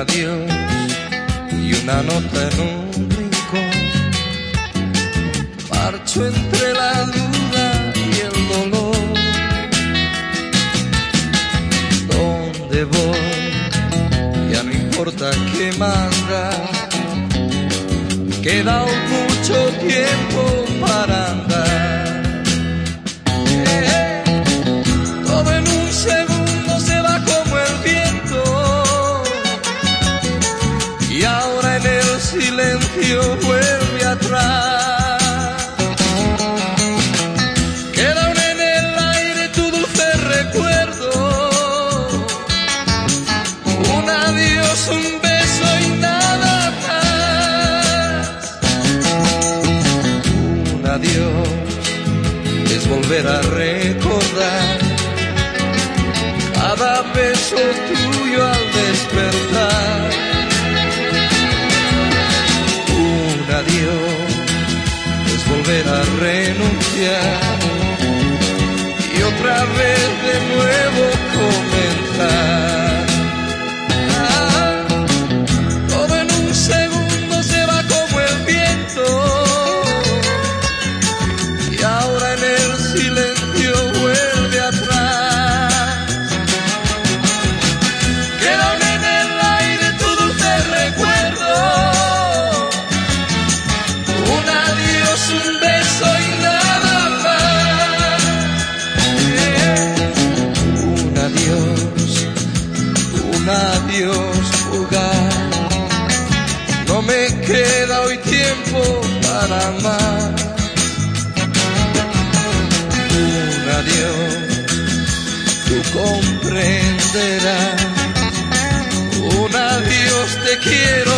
adiós y una nota en un rincón. Marcho entre la duda y el dolor. ¿Dónde voy? Ya no importa qué manda. Queda mucho tiempo para andar. you. yeah. queda hoy tiempo para amar. Un adiós, tú comprenderás. Un adiós te quiero.